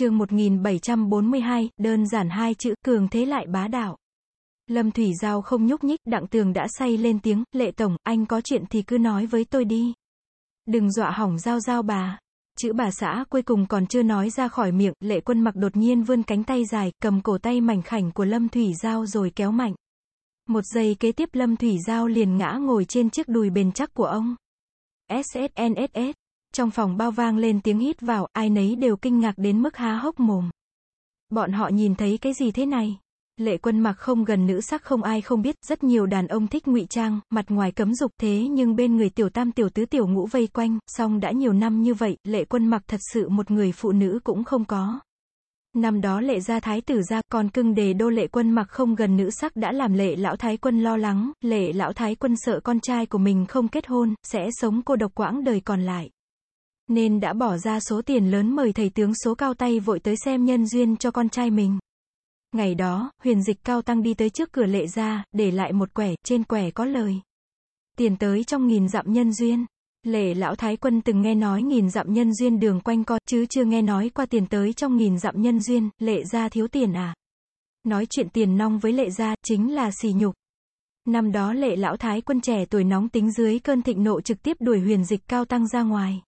chương 1742, đơn giản hai chữ, cường thế lại bá đạo. Lâm Thủy Giao không nhúc nhích, đặng tường đã say lên tiếng, lệ tổng, anh có chuyện thì cứ nói với tôi đi. Đừng dọa hỏng Giao Giao bà. Chữ bà xã cuối cùng còn chưa nói ra khỏi miệng, lệ quân mặc đột nhiên vươn cánh tay dài, cầm cổ tay mảnh khảnh của Lâm Thủy Giao rồi kéo mạnh. Một giây kế tiếp Lâm Thủy Giao liền ngã ngồi trên chiếc đùi bền chắc của ông. SSNSS. Trong phòng bao vang lên tiếng hít vào, ai nấy đều kinh ngạc đến mức há hốc mồm. Bọn họ nhìn thấy cái gì thế này? Lệ quân mặc không gần nữ sắc không ai không biết, rất nhiều đàn ông thích ngụy trang, mặt ngoài cấm dục thế nhưng bên người tiểu tam tiểu tứ tiểu ngũ vây quanh, song đã nhiều năm như vậy, lệ quân mặc thật sự một người phụ nữ cũng không có. Năm đó lệ gia thái tử ra, còn cưng đề đô lệ quân mặc không gần nữ sắc đã làm lệ lão thái quân lo lắng, lệ lão thái quân sợ con trai của mình không kết hôn, sẽ sống cô độc quãng đời còn lại. Nên đã bỏ ra số tiền lớn mời thầy tướng số cao tay vội tới xem nhân duyên cho con trai mình. Ngày đó, huyền dịch cao tăng đi tới trước cửa lệ ra, để lại một quẻ, trên quẻ có lời. Tiền tới trong nghìn dặm nhân duyên. Lệ lão thái quân từng nghe nói nghìn dặm nhân duyên đường quanh co, chứ chưa nghe nói qua tiền tới trong nghìn dặm nhân duyên, lệ gia thiếu tiền à. Nói chuyện tiền nong với lệ gia, chính là xì nhục. Năm đó lệ lão thái quân trẻ tuổi nóng tính dưới cơn thịnh nộ trực tiếp đuổi huyền dịch cao tăng ra ngoài.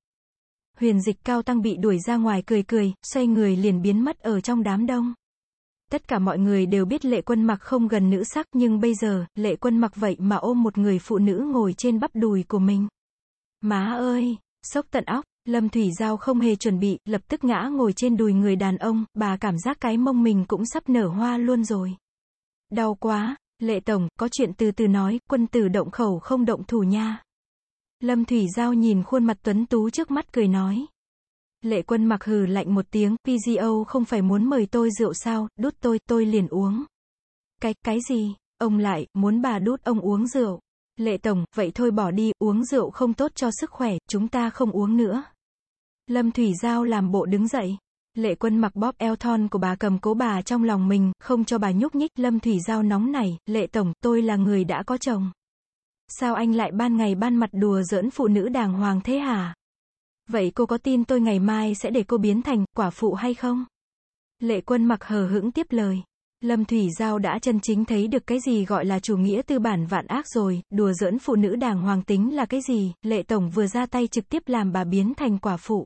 Huyền dịch cao tăng bị đuổi ra ngoài cười cười, xoay người liền biến mất ở trong đám đông. Tất cả mọi người đều biết lệ quân mặc không gần nữ sắc nhưng bây giờ, lệ quân mặc vậy mà ôm một người phụ nữ ngồi trên bắp đùi của mình. Má ơi, sốc tận óc, Lâm Thủy Giao không hề chuẩn bị, lập tức ngã ngồi trên đùi người đàn ông, bà cảm giác cái mông mình cũng sắp nở hoa luôn rồi. Đau quá, lệ tổng, có chuyện từ từ nói, quân tử động khẩu không động thủ nha. Lâm Thủy Giao nhìn khuôn mặt tuấn tú trước mắt cười nói. Lệ quân mặc hừ lạnh một tiếng, PGO không phải muốn mời tôi rượu sao, đút tôi, tôi liền uống. Cái, cái gì? Ông lại, muốn bà đút ông uống rượu. Lệ Tổng, vậy thôi bỏ đi, uống rượu không tốt cho sức khỏe, chúng ta không uống nữa. Lâm Thủy Giao làm bộ đứng dậy. Lệ quân mặc bóp eo thon của bà cầm cố bà trong lòng mình, không cho bà nhúc nhích, Lâm Thủy Giao nóng nảy, Lệ Tổng, tôi là người đã có chồng. Sao anh lại ban ngày ban mặt đùa giỡn phụ nữ đàng hoàng thế hả? Vậy cô có tin tôi ngày mai sẽ để cô biến thành quả phụ hay không? Lệ quân mặc hờ hững tiếp lời. Lâm Thủy Giao đã chân chính thấy được cái gì gọi là chủ nghĩa tư bản vạn ác rồi, đùa giỡn phụ nữ đàng hoàng tính là cái gì, lệ tổng vừa ra tay trực tiếp làm bà biến thành quả phụ.